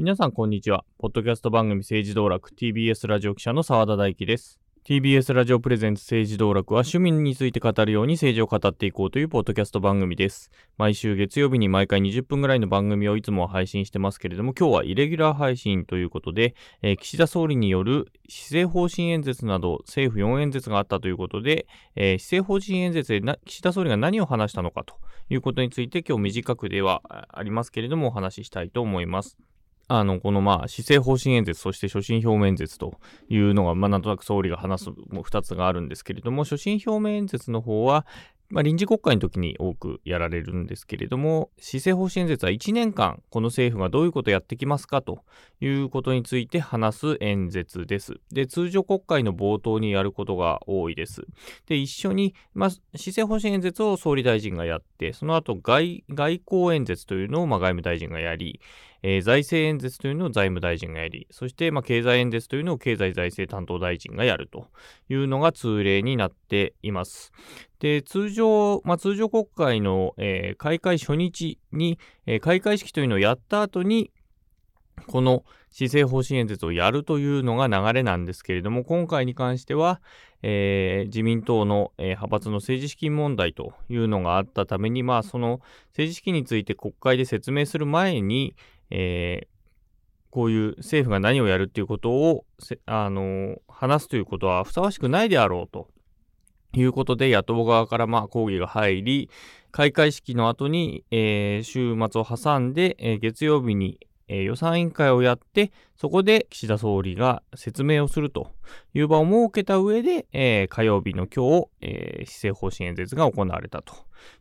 皆さんこんにちは。ポッドキャスト番組政治道楽 TBS ラジオ記者の澤田大樹です。TBS ラジオプレゼンツ政治道楽は趣味について語るように政治を語っていこうというポッドキャスト番組です。毎週月曜日に毎回20分ぐらいの番組をいつも配信してますけれども、今日はイレギュラー配信ということで、えー、岸田総理による施政方針演説など政府4演説があったということで、えー、施政方針演説で岸田総理が何を話したのかということについて今日短くではありますけれどもお話ししたいと思います。あの、このまあ、施政方針演説、そして所信表明演説というのが、まあ、なんとなく総理が話すもう2つがあるんですけれども、所信表明演説の方は、まあ、臨時国会の時に多くやられるんですけれども、施政方針演説は1年間、この政府がどういうことをやってきますかということについて話す演説です。で、通常国会の冒頭にやることが多いです。で、一緒に、まあ、施政方針演説を総理大臣がやって、その後外、外交演説というのをまあ外務大臣がやり、えー、財政演説というのを財務大臣がやり、そして、まあ、経済演説というのを経済財政担当大臣がやるというのが通例になっています。で、通常、まあ、通常国会の、えー、開会初日に、えー、開会式というのをやった後に、この施政方針演説をやるというのが流れなんですけれども、今回に関しては、えー、自民党の、えー、派閥の政治資金問題というのがあったために、まあ、その政治資金について国会で説明する前に、えー、こういう政府が何をやるっていうことを、あの話すということはふさわしくないであろうということで、野党側からまあ抗議が入り、開会式の後に、えー、週末を挟んで、えー、月曜日に、え、予算委員会をやって、そこで岸田総理が説明をするという場を設けた上で、えー、火曜日の今日、えー、施政方針演説が行われたと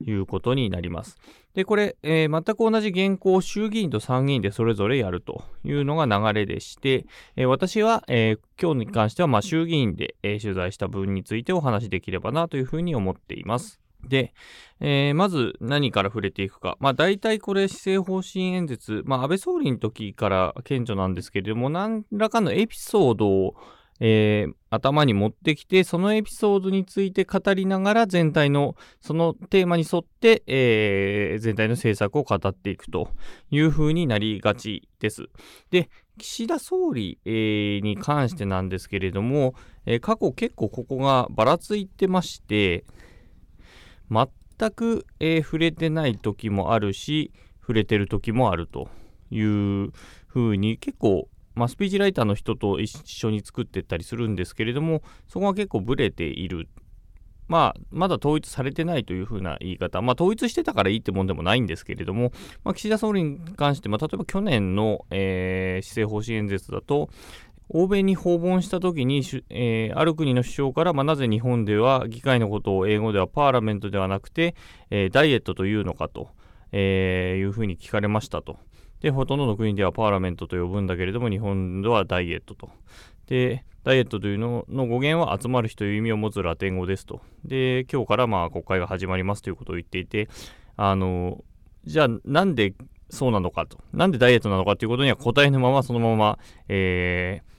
いうことになります。で、これ、えー、全く同じ原稿を衆議院と参議院でそれぞれやるというのが流れでして、え、私は、えー、今日に関しては、まあ、衆議院で、え、取材した分についてお話しできればなというふうに思っています。で、えー、まず何から触れていくか。まあ大体これ施政方針演説、まあ安倍総理の時から顕著なんですけれども、何らかのエピソードをえー、頭に持ってきて、そのエピソードについて語りながら、全体の、そのテーマに沿って、えー、全体の政策を語っていくという風になりがちです。で、岸田総理、えー、に関してなんですけれども、え、過去結構ここがばらついてまして、全く、えー、触れてない時もあるし、触れてる時もあるという風に結構まあ、スピーチライターの人と一緒に作ってったりするんですけれども、そこは結構ブレている。まあ、まだ統一されてないというふうな言い方、まあ、統一してたからいいってもんでもないんですけれども、まあ、岸田総理に関して、まあ、例えば去年の、えー、施政方針演説だと、欧米に訪問した時に、えー、ある国の首相から、まあ、なぜ日本では議会のことを英語ではパーラメントではなくて、えー、ダイエットというのかと、えー、いうふうに聞かれましたと。で、ほとんどの国ではパーラメントと呼ぶんだけれども、日本ではダイエットと。で、ダイエットというのの語源は集まる日という意味を持つラテン語ですと。で、今日からまあ国会が始まりますということを言っていて、あの、じゃあなんでそうなのかと。なんでダイエットなのかということには答えのままそのまま、えー、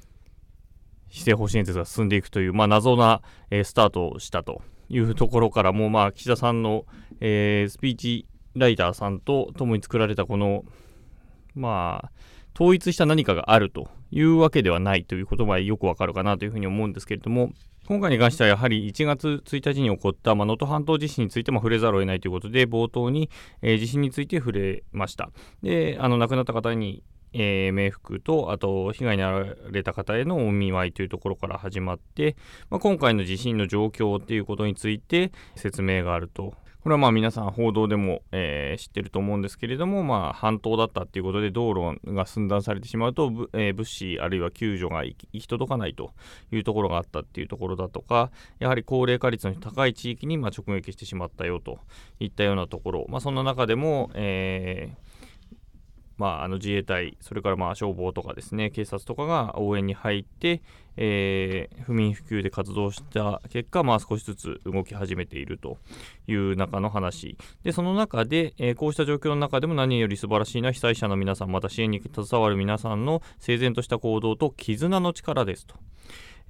施政方針演説が進んでいくという、まあ、謎な、えー、スタートをしたというところからも、まあ、岸田さんの、えー、スピーチライターさんと共に作られたこのまあ、統一した何かがあるというわけではないということがよくわかるかなというふうに思うんですけれども、今回に関してはやはり1月1日に起こった能登、半島地震についても触れざるを得ないということで、冒頭に、えー、地震について触れました。で、あの亡くなった方に、えー、冥福と、あと被害に遭われた方へのお見舞いというところから始まって、まあ、今回の地震の状況っていうことについて説明があると。これはまあ皆さん報道でも、えー、知ってると思うんですけれども、まあ、半島だったっていうことで道路が寸断されてしまうと、えー、物資あるいは救助が行き届かないというところがあったっていうところだとかやはり高齢化率の高い地域にま直撃してしまったよといったようなところ、まあ、そんな中でも、えーまあ、あの自衛隊、それからまあ消防とかですね、警察とかが応援に入って、えー、不眠不休で活動した結果、まあ、少しずつ動き始めているという中の話。で、その中で、えー、こうした状況の中でも何より素晴らしいのは被災者の皆さん、また支援に携わる皆さんの整然とした行動と絆の力ですと。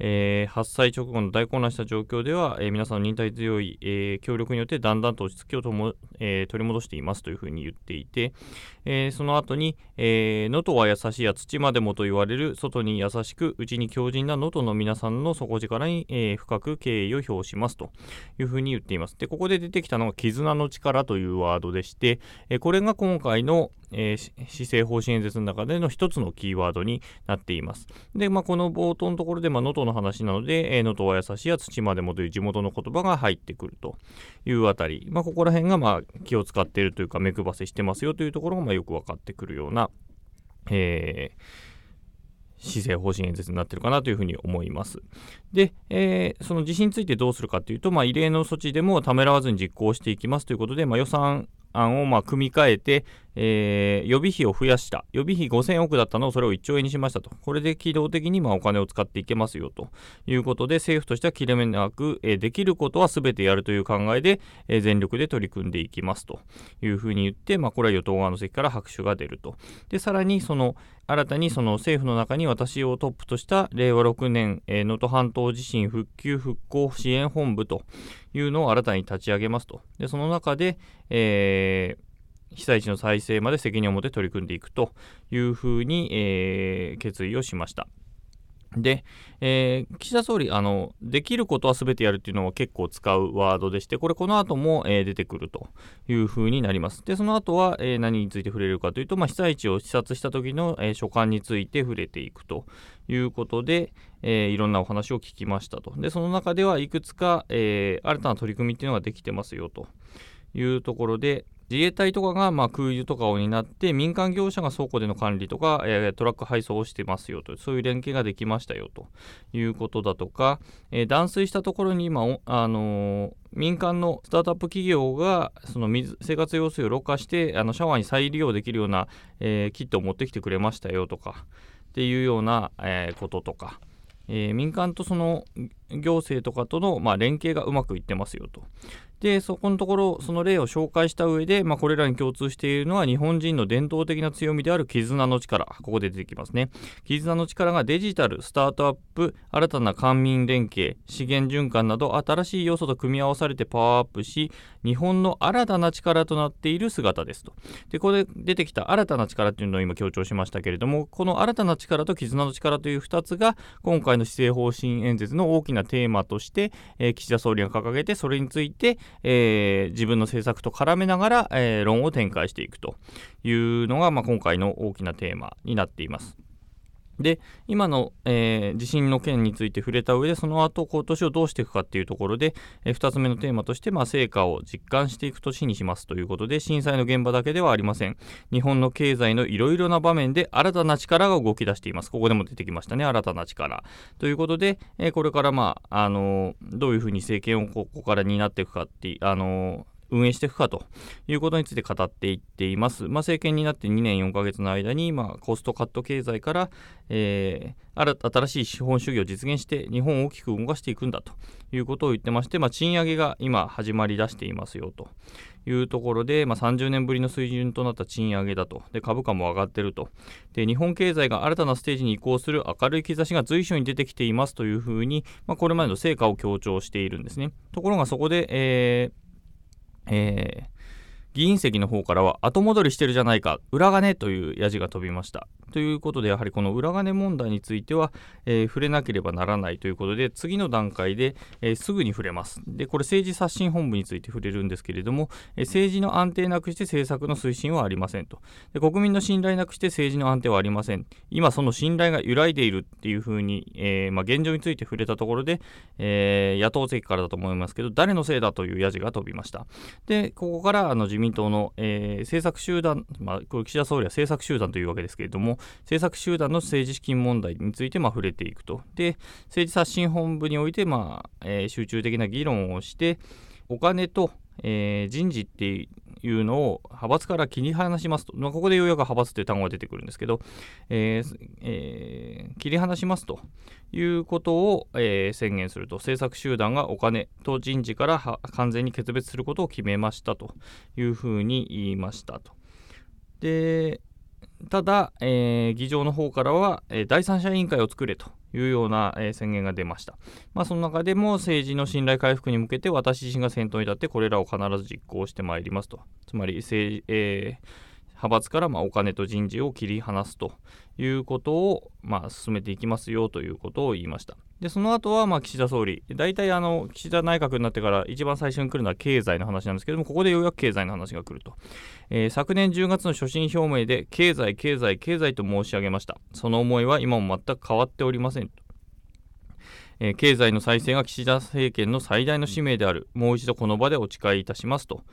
えー、発災直後の大混乱した状況では、えー、皆さんの忍耐強い、えー、協力によってだんだんと落ち着きをとも、え取り戻していますというふうに言っていて、えその後に、能登は優しいや土までもと言われる外に優しく内に強靭な能登の皆さんの底力に、え深く敬意を表しますというふうに言っています。で、ここで出てきたのが絆の力というワードでして、えこれが今回の、えー、施政方針演説の中での一つのキーワードになっています。で、まあ、この冒頭のところで、まあ、能登の話なので、能、登、は優しいや土までもという地元の言葉が入ってくるというあたり、まあ、ここら辺が、まあ、気を使っているというか、目配せしてますよというところが、まあ、よく分かってくるような、えー、施政方針演説になってるかなというふうに思います。で、えー、その地震についてどうするかというと、まあ、異例の措置でもためらわずに実行していきますということで、まあ、予算案をま組み替えて、えー、予備費を増やした。予備費5000億だったのをそれを1兆円にしましたと。これで機動的にまお金を使っていけますよということで、政府としては切れ目なく、えー、できることは全てやるという考えで、えー、全力で取り組んでいきますというふうに言って、まあ、これは与党側の席から拍手が出ると。で、さらにその新たにその政府の中に私をトップとした令和6年能登、え半島地震復旧復興支援本部というのを新たに立ち上げますと。で、その中で、えー被災地の再生まで責任を持って取り組んでいくというふうに、えー、決意をしました。で、えー、岸田総理あの、できることはすべてやるっていうのは結構使うワードでして、これ、この後も、えー、出てくるというふうになります。で、その後は、えー、何について触れるかというと、まあ、被災地を視察した時の、え所感について触れていくということで、えいろんなお話を聞きましたと。で、その中ではいくつか、え新たな取り組みっていうのができてますよというところで、自衛隊とかがまあ空輸とかを担って民間業者が倉庫での管理とか、え、トラック配送をしてますよとそういう連携ができましたよということだとか、え、断水したところに今、あの、民間のスタートアップ企業がその水生活用水をろ過してあのシャワーに再利用できるような、え、キットを持ってきてくれましたよとかっていうような、えこととか。え、民間とその行政とかとの、まあ、連携がうまくいってますよとで、そこのところ、その例を紹介した上で、まあ、これらに共通しているのは日本人の伝統的な強みである絆の力。ここで出てきますね。絆の力がデジタル、スタートアップ、新たな官民連携、資源循環など新しい要素と組み合わされてパワーアップし、日本の新たな力となっている姿ですと。で、ここで出てきた新たな力っていうのを今強調しましたけれども、この新たな力と絆の力という2つが、今回の施政方針演説の大きななテーマとして、えー、岸田総理が掲げて、それについて、えー、自分の政策と絡めながら、えー、論を展開していくというのが、まあ、今回の大きなテーマになっています。で、今の、えー、地震の件について触れた上で、その後、今年をどうしていくかっていうところで、えー、2つ目のテーマとして、まあ、成果を実感していく年にしますということで、震災の現場だけではありません。日本の経済のいろいろな場面で新たな力が動き出しています。ここでも出てきましたね、新たな力。ということで、えー、これから、まあ、あのどういうふうに政権をここから担っていくかって、あの運営していくかということについて語っていっています。まあ、政権になって2年4ヶ月の間に、まあ、コストカット経済から、えー、新しい資本主義を実現して日本を大きく動かしていくんだということを言ってまして、まあ、賃上げが今始まりだしていますよというところで、まあ、30年ぶりの水準となった賃上げだと。で株価も上がっていると。で日本経済が新たなステージに移行する明るい兆しが随所に出てきていますというふうに、まあ、これまでの成果を強調しているんですね。ところがそこで、えーえー、議員席の方からは後戻りしてるじゃないか裏金というやじが飛びました。ということでやはりこの裏金問題については、えー、触れなければならないということで次の段階で、えー、すぐに触れます。でこれ政治刷新本部について触れるんですけれども、えー、政治の安定なくして政策の推進はありませんと。で国民の信頼なくして政治の安定はありません。今その信頼が揺らいでいるっていうふうに、えまあ、現状について触れたところで、え野党席からだと思いますけど誰のせいだというやじが飛びました。でここからあの自民民党の、え政策集団、まあ、これ岸田総理は政策集団というわけですけれども政策集団の政治資金問題についてまあ触れていくと。で、政治刷新本部においてまあ、えー、集中的な議論をして、お金と、えー、人事っていうのを派閥から切り離しますと、まあ、ここでようやく派閥という単語が出てくるんですけど、えーえー、切り離しますということを、えー、宣言すると、政策集団がお金と人事から完全に決別することを決めましたというふうに言いましたと。で、ただ、えー、議場の方からは、えー、第三者委員会を作れというような、えー、宣言が出ました。まあ、その中でも政治の信頼回復に向けて私自身が先頭に立ってこれらを必ず実行してまいりますと。つまり政治、え派閥からまお金と人事を切り離すということをま進めていきますよということを言いました。で、その後はま岸田総理、大体あの岸田内閣になってから一番最初に来るのは経済の話なんですけども、ここでようやく経済の話が来ると。えー、昨年10月の所信表明で、経済、経済、経済と申し上げました。その思いは今も全く変わっておりませんと。えー、経済の再生が岸田政権の最大の使命である。もう一度この場でお誓いいたしますと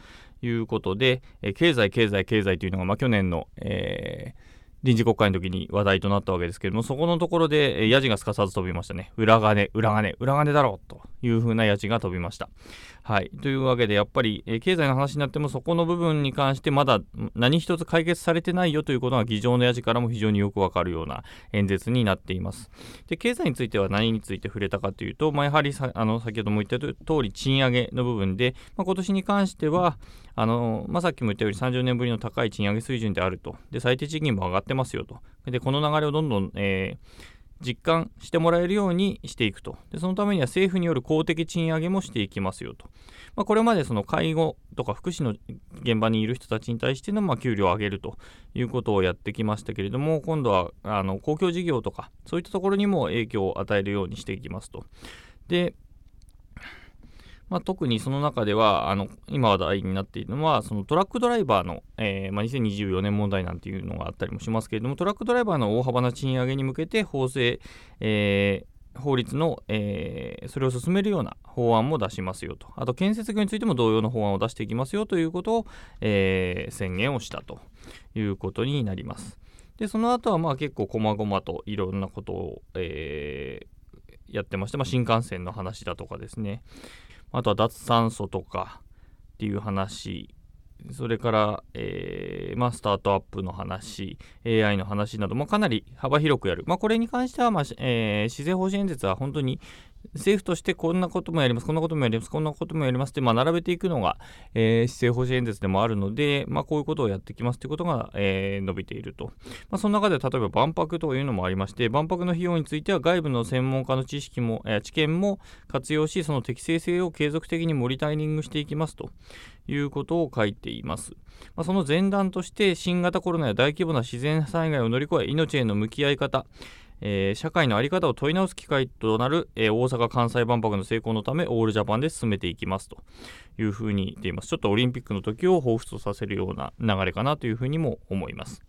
いうことで、えー、経済、経済、経済というのが、まあ、去年の、えー臨時国会の時に話題となったわけですけれども、そこのところで、やじがすかさず飛びましたね。裏金、裏金、裏金だろうというふうなやじが飛びました。はい。というわけで、やっぱり、え経済の話になっても、そこの部分に関してまだ何一つ解決されてないよということが議場のやじからも非常によくわかるような演説になっています。で、経済については何について触れたかというと、まあ、やはりあの先ほども言った通り、賃上げの部分で、まあ、今年に関しては、あのまあ、さっきも言ったように30年ぶりの高い賃上げ水準であると。で、最低賃金も上がってますよと。で、この流れをどんどん、えー実感してもらえるようにしていくと。でそのためには政府による公的賃上げもしていきますよと。まあ、これまでその介護とか福祉の現場にいる人たちに対してのま給料を上げるということをやってきましたけれども、今度はあの公共事業とかそういったところにも影響を与えるようにしていきますと。で、まあ、特にその中ではあの今話題になっているのはそのトラックドライバーの、えーまあ、2024年問題なんていうのがあったりもしますけれどもトラックドライバーの大幅な賃上げに向けて法制、えー、法律の、えー、それを進めるような法案も出しますよと。あと建設業についても同様の法案を出していきますよということを、えー、宣言をしたということになります。でその後はまあ結構細々といろんなことを、えー、やってまして、まあ、新幹線の話だとかですね。あとは脱炭素とかっていう話、それから、えーまあ、スタートアップの話、AI の話などもかなり幅広くやる。まあ、これに関しては、まあえー、施政方針演説は本当に政府としてこんなこともやります、こんなこともやります、こんなこともやりますって、まあ、並べていくのが、えー、施政方針演説でもあるので、まあ、こういうことをやってきますということが、えー、伸びていると。まあ、その中で例えば万博というのもありまして、万博の費用については外部の専門家の知識も、えー、知見も活用し、その適正性を継続的にモニタリングしていきますということを書いています。まあ、その前段として新型コロナや大規模な自然災害を乗り越え命への向き合い方、えー、社会の在り方を問い直す機会となる、えー、大阪・関西万博の成功のためオールジャパンで進めていきますというふうに言っています。ちょっとオリンピックの時を彷彿とさせるような流れかなというふうにも思います。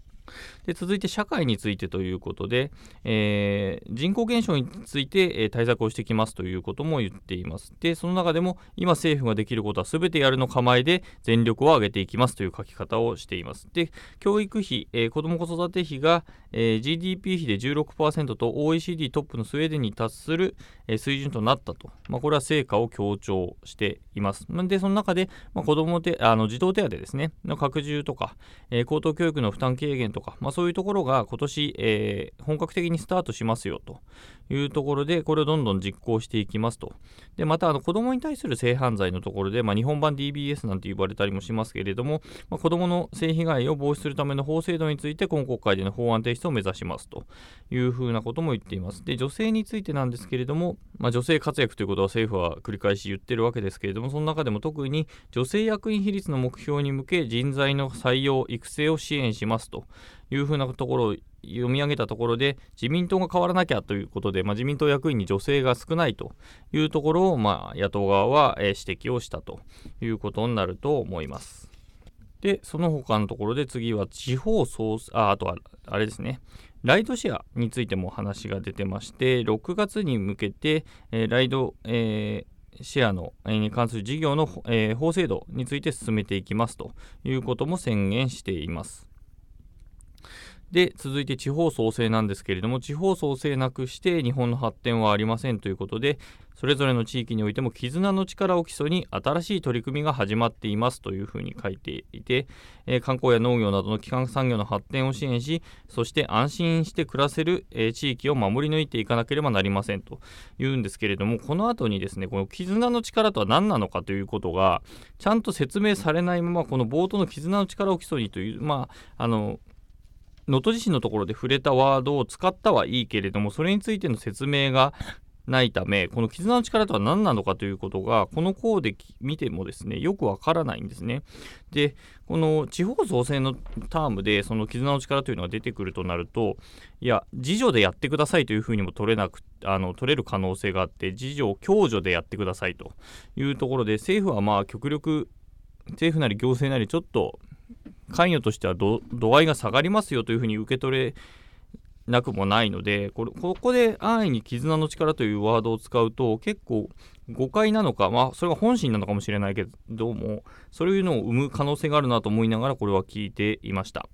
で続いて社会についてということで、えー、人口減少について、えー、対策をしてきますということも言っています。で、その中でも今政府ができることは全てやるの構えで全力を挙げていきますという書き方をしています。で、教育費、えー、子ども子育て費が、えー、GDP 比で16%と OECD トップのスウェーデンに達する、え、水準となったと。まあ、これは成果を強調しています。で、その中で、まあ、子ども手あの児童手当ですね、の拡充とか、えー、高等教育の負担軽減とか、まあ、そういうところが今年、えー、本格的にスタートしますよというところで、これをどんどん実行していきますと。で、また、あの子供に対する性犯罪のところで、まあ、日本版 DBS なんて呼ばれたりもしますけれども、まあ、子供の性被害を防止するための法制度について、今国会での法案提出を目指しますというふうなことも言っています。で、女性についてなんですけれども、まあ、女性活躍ということは政府は繰り返し言ってるわけですけれども、その中でも特に女性役員比率の目標に向け、人材の採用、育成を支援しますというふうなところを読み上げたところで自民党が変わらなきゃということで、まあ、自民党役員に女性が少ないというところを、まあ、野党側は、指摘をしたということになると思います。で、その他のところで次は地方創生、あ、あとはあれですね、ライドシェアについても話が出てまして、6月に向けて、えー、ライド、えー、シェアの、に関する事業の、えー、法制度について進めていきますということも宣言しています。で、続いて地方創生なんですけれども、地方創生なくして日本の発展はありませんということで、それぞれの地域においても絆の力を基礎に新しい取り組みが始まっていますというふうに書いていて、えー、観光や農業などの基幹産業の発展を支援し、そして安心して暮らせる、えー、地域を守り抜いていかなければなりませんというんですけれども、この後にですね、この絆の力とは何なのかということが、ちゃんと説明されないまま、この冒頭の絆の力を基礎にという、まあ、あの、能登地震のところで触れたワードを使ったはいいけれども、それについての説明がないため、この絆の力とは何なのかということが、この項で見てもですね、よくわからないんですね。で、この地方創生のタームで、その絆の力というのが出てくるとなると、いや、自助でやってくださいというふうにも取れなく、あの取れる可能性があって、自助共助でやってくださいというところで、政府はまあ極力、政府なり行政なりちょっと関与としては度合いが下がりますよというふうに受け取れなくもないのでこれここで安易に絆の力というワードを使うと結構誤解なのかまあそれが本心なのかもしれないけどもそういうのを生む可能性があるなと思いながらこれは聞いていました。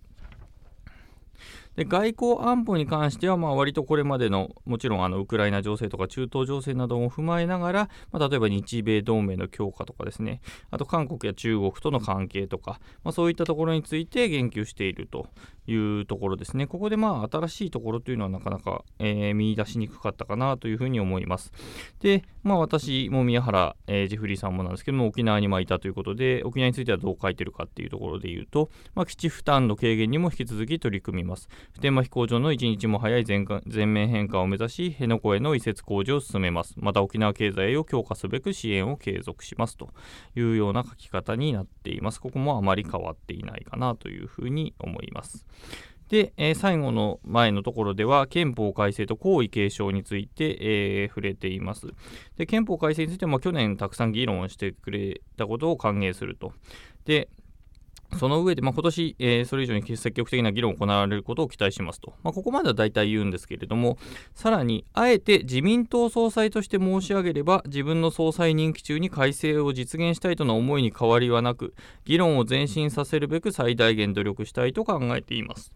で外交安保に関しては、まあ、割とこれまでのもちろんあのウクライナ情勢とか中東情勢なども踏まえながら、まあ、例えば日米同盟の強化とかですね。あと韓国や中国との関係とか、まあ、そういったところについて言及しているというところですね。ここでまあ新しいところというのはなかなか、えー、見出しにくかったかなというふうに思います。でまあ私も宮原、えー、ジェフリーさんもなんですけども沖縄にまいたということで沖縄についてはどう書いてるかっていうところで言うと、まあ、基地負担の軽減にも引き続き取り組みます。普天間飛行場の一日も早い全面変化を目指し、辺野古への移設工事を進めます。また沖縄経済を強化すべく支援を継続しますというような書き方になっています。ここもあまり変わっていないかなというふうに思います。で、えー、最後の前のところでは憲法改正と皇位継承について、えー、触れています。で憲法改正についても去年たくさん議論をしてくれたことを歓迎すると。で、その上で、まあ、今年、えー、それ以上に積極的な議論を行われることを期待しますと。まあ、ここまでは大体言うんですけれども、さらに、あえて自民党総裁として申し上げれば、自分の総裁任期中に改正を実現したいとの思いに変わりはなく、議論を前進させるべく最大限努力したいと考えています。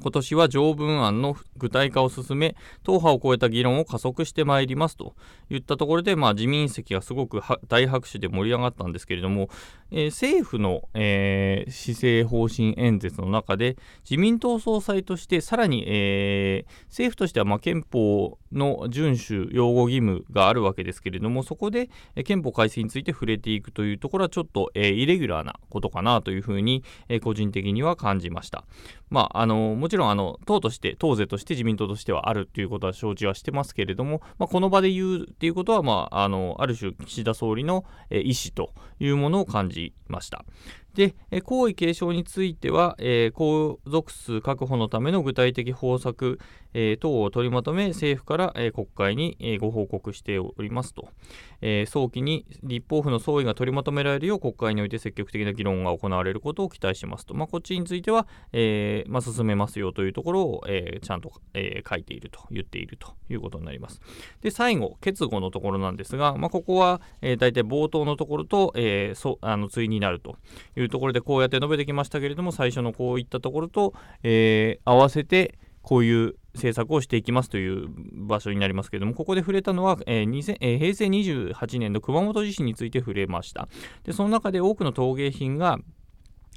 今年は条文案の具体化を進め、党派を超えた議論を加速してまいりますといったところで、まあ、自民席がすごく大拍手で盛り上がったんですけれども、えー、政府の、えー、施政方針演説の中で、自民党総裁として、さらに、えー、政府としては、ま、憲法の遵守、擁護義務があるわけですけれども、そこで、え憲法改正について触れていくというところは、ちょっと、えイレギュラーなことかなというふうに、え個人的には感じました。まあ、あのもちろんあの党として党勢として自民党としてはあるということは承知はしてますけれども、まあ、この場で言うっていうことは、まあ、あのある種岸田総理の、え意思というものを感じました。で、皇位継承については、えー、皇族数確保のための具体的方策、えー、等を取りまとめ、政府から、えー、国会に、え、ご報告しておりますと、え、早期に立法府の総意が取りまとめられるよう国会において積極的な議論が行われることを期待しますと、まあ、こっちについては、えまあ、進めますよというところを、え、ちゃんと、え、書いていると言っているということになります。で、最後、結語のところなんですが、まあ、ここは、えー、大体冒頭のところと、え、そあの対になるというところでこうやって述べてきましたけれども最初のこういったところと、えー、合わせてこういう政策をしていきますという場所になりますけれども、ここで触れたのは、えーえー、平成28年の熊本地震について触れました。でその中で多くの陶芸品が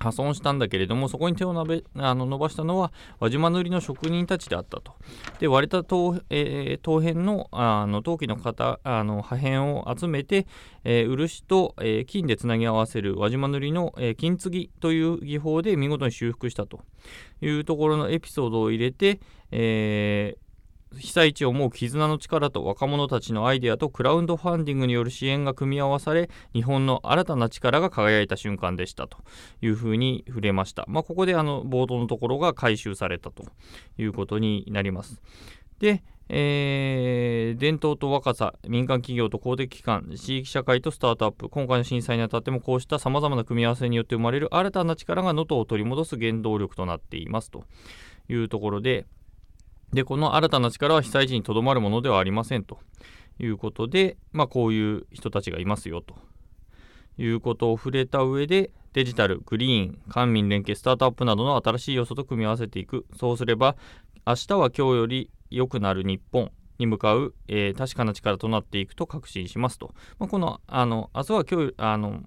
破損したんだけれども、そこに手を伸べあの伸ばしたのは輪島塗の職人たちであったと。で、割れた陶,、えー、陶片のあの陶器の型あの破片を集めて、えー、漆と、えー、金でつなぎ合わせる輪島塗の、えー、金継ぎという技法で見事に修復したというところのエピソードを入れて、えー被災地を思う絆の力と若者たちのアイデアとクラウドファンディングによる支援が組み合わされ日本の新たな力が輝いた瞬間でしたというふうに触れました、まあ、ここであの冒頭のところが回収されたということになります。で、えー、伝統と若さ、民間企業と公的機関、地域社会とスタートアップ、今回の震災にあたってもこうしたさまざまな組み合わせによって生まれる新たな力が能登を取り戻す原動力となっていますというところで、で、この新たな力は被災地にとどまるものではありませんということで、まあ、こういう人たちがいますよということを触れた上で、デジタル、グリーン、官民連携、スタートアップなどの新しい要素と組み合わせていく。そうすれば、明日は今日より良くなる日本に向かう、えー、確かな力となっていくと確信しますと。まあ、この、あの、明日は今日、あの、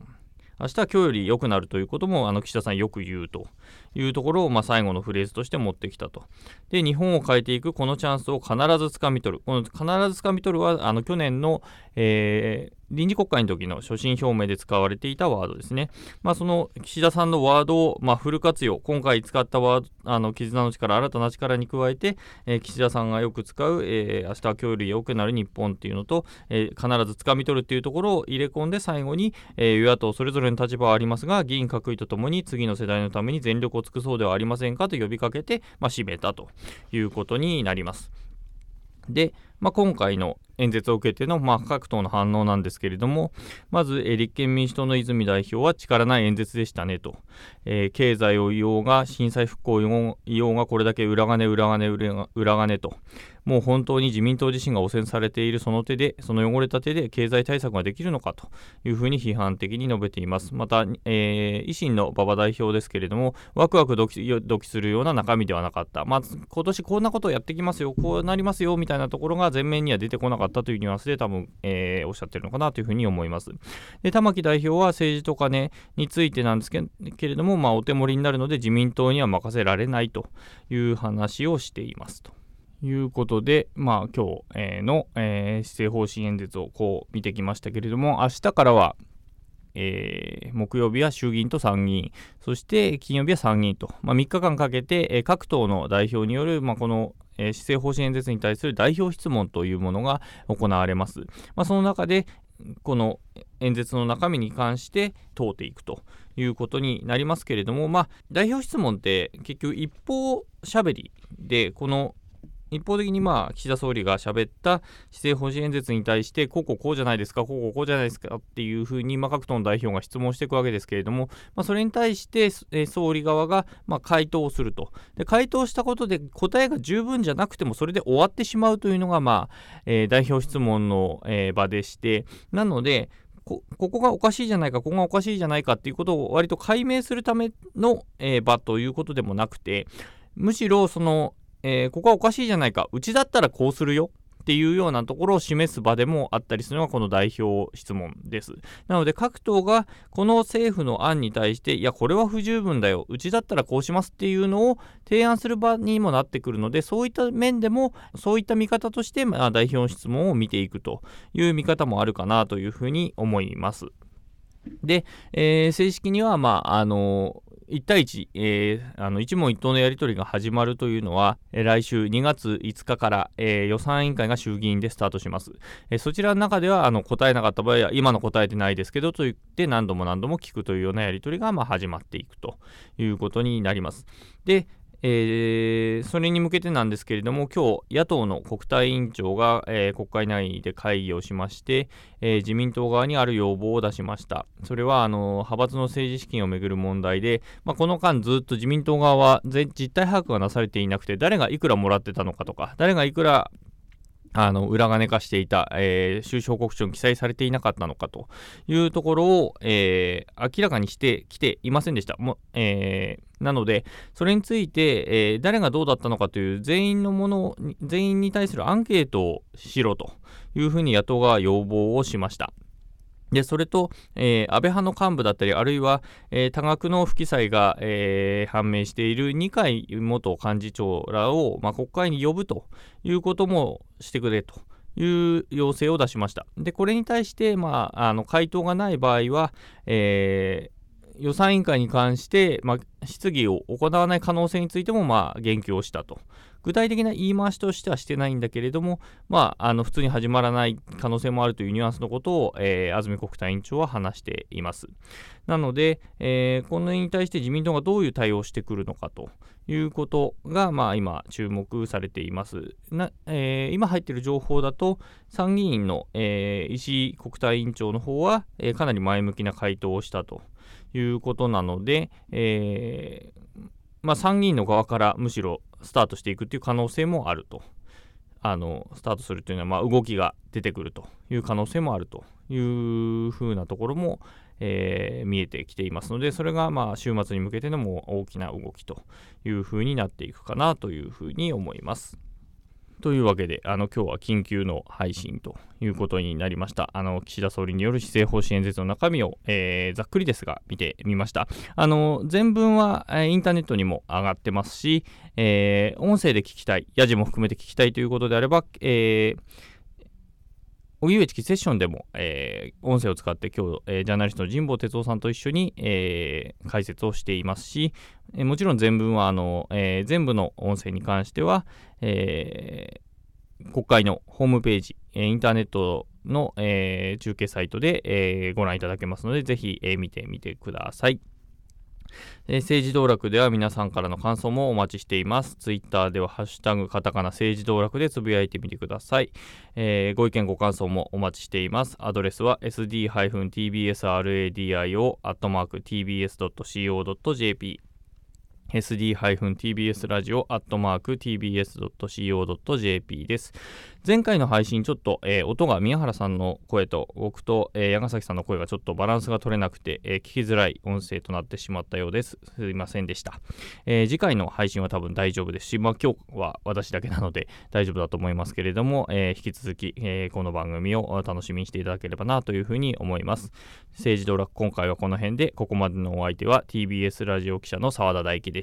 明日は今日より良くなるということもあの岸田さんよく言うというところを、まあ、最後のフレーズとして持ってきたと。で、日本を変えていくこのチャンスを必ずつかみ取る。この必ずつかみ取るはあの去年の、えー臨時国会の時の所信表明で使われていたワードですね。まあ、その岸田さんのワードを、まあ、フル活用、今回使ったワード、あの絆の力、新たな力に加えて、えー、岸田さんがよく使う、えー、明日は今日より良くなる日本っていうのと、えー、必ず掴み取るっていうところを入れ込んで、最後に、えー、与野党それぞれの立場はありますが、議員各位とともに次の世代のために全力を尽くそうではありませんかと呼びかけて、まあ、締めたということになります。で、まあ、今回の演説を受けての、まあ、各党の反応なんですけれども、まず、えー、立憲民主党の泉代表は力ない演説でしたねと、えー、経済を言おうが、震災復興を言おうが、これだけ裏金、裏金、裏金と、もう本当に自民党自身が汚染されているその手で、その汚れた手で経済対策ができるのかというふうに批判的に述べています。また、えー、維新の馬場代表ですけれども、ワクワクドキドキするような中身ではなかった。まあ、今年こんなことをやってきますよ、こうなりますよみたいなところが前面には出てこなかったかったというニュアンスで多分、えー、おっしゃってるのかなというふうに思います。で、玉木代表は政治と金についてなんですけれども、まあ、お手盛りになるので自民党には任せられないという話をしていますと。いうことで、まあ、今日、えー、の、えー、施政方針演説をこう見てきましたけれども、明日からは、えー、木曜日は衆議院と参議院、そして金曜日は参議院と、まあ、3日間かけて、えー、各党の代表による、まあ、この、えー、施政方針演説に対する代表質問というものが行われます。まあ、その中で、この演説の中身に関して問うていくということになりますけれども、まあ、代表質問って結局一方しゃべりで、この一方的にまあ岸田総理が喋った施政方針演説に対してこうこうこうじゃないですかこうこうこうじゃないですかっていうふうにま各党の代表が質問していくわけですけれども、まあ、それに対して、え総理側がまあ回答をすると。で回答したことで答えが十分じゃなくてもそれで終わってしまうというのがまあ、えー、代表質問の、えー、場でして。なのでここがおかしいじゃないか、ここがおかしいじゃないかっていうことを割と解明するための、えー、場ということでもなくて、むしろそのえー、ここはおかしいじゃないか、うちだったらこうするよっていうようなところを示す場でもあったりするのがこの代表質問です。なので各党がこの政府の案に対して、いや、これは不十分だよ、うちだったらこうしますっていうのを提案する場にもなってくるので、そういった面でも、そういった見方として、まあ、代表質問を見ていくという見方もあるかなというふうに思います。で、えー、正式には、まあ、あの1対1、えー、あの一問一答のやり取りが始まるというのは、えー、来週2月5日から、えー、予算委員会が衆議院でスタートします。えそちらの中ではあの答えなかった場合は、今の答えてないですけどと言って何度も何度も聞くというようなやり取りが、まあ、始まっていくということになります。で、えー、それに向けてなんですけれども、今日野党の国対委員長が、えー、国会内で会議をしまして、えー、自民党側にある要望を出しました。それはあの派閥の政治資金をめぐる問題で、まあ、この間ずっと自民党側は実態把握がなされていなくて、誰がいくらもらってたのかとか、誰がいくらあの裏金化していた、えー、収支報告書に記載されていなかったのかというところを、えー、明らかにしてきていませんでした。もえー、なので、それについて、え、誰がどうだったのかという全員のもの、全員に対するアンケートをしろというふうに野党が要望をしました。で、それと、えー、安倍派の幹部だったり、あるいは、えー、多額の不記載が、えー、判明している二階元幹事長らを、まあ、国会に呼ぶということもしてくれと。いう要請を出しました。で、これに対して、まあ、あの回答がない場合は、え予算委員会に関して、まあ、質疑を行わない可能性についても、まあ、言及をしたと。具体的な言い回しとしてはしてないんだけれども、まあ、あの普通に始まらない可能性もあるというニュアンスのことを、えー、安住国対委員長は話しています。なので、えー、このに対して自民党がどういう対応をしてくるのかということが、まあ、今、注目されていますな、えー、今入っている情報だと、参議院の、えー、石井国対委員長の方は、えー、かなり前向きな回答をしたということなので、えー、まあ、参議院の側からむしろスタートしていくっていう可能性もあると。あのスタートするというのは、まあ、動きが出てくるという可能性もあるというふうなところも、えー、見えてきていますので、それがまあ週末に向けてのも大きな動きというふうになっていくかなというふうに思います。というわけで、あの今日は緊急の配信ということになりました。あの岸田総理による施政方針演説の中身を、えー、ざっくりですが見てみました。あの全文は、え、インターネットにも上がってますし、えー、音声で聞きたい、やじも含めて聞きたいということであれば、えー荻上チキセッションでも、えー、音声を使って今日、えー、ジャーナリストの神保哲夫さんと一緒に、えー、解説をしていますし、えー、もちろん全文はあの、えー、全部の音声に関しては、えー、国会のホームページ、えー、インターネットの、えー、中継サイトで、えー、ご覧いただけますので、ぜひ、えー、見てみてください。えー、政治道楽では皆さんからの感想もお待ちしています。ツイッターではハッシュタグカタカナ政治道楽でつぶやいてみてください。えー、ご意見ご感想もお待ちしています。アドレスは sd-tbsradio.tbs.co.jp sd-tbs ラジオアットマーク tbs.co.jp です。前回の配信ちょっと、えー、音が宮原さんの声と僕と、えー、矢ヶ崎さんの声がちょっとバランスが取れなくて、えー、聞きづらい音声となってしまったようです。すいませんでした。え次回の配信は多分大丈夫ですし、まあ今日は私だけなので大丈夫だと思いますけれども、え引き続き、えこの番組を楽しみにしていただければなというふうに思います。政治道楽今回はこの辺で、ここまでのお相手は TBS ラジオ記者の澤田大樹で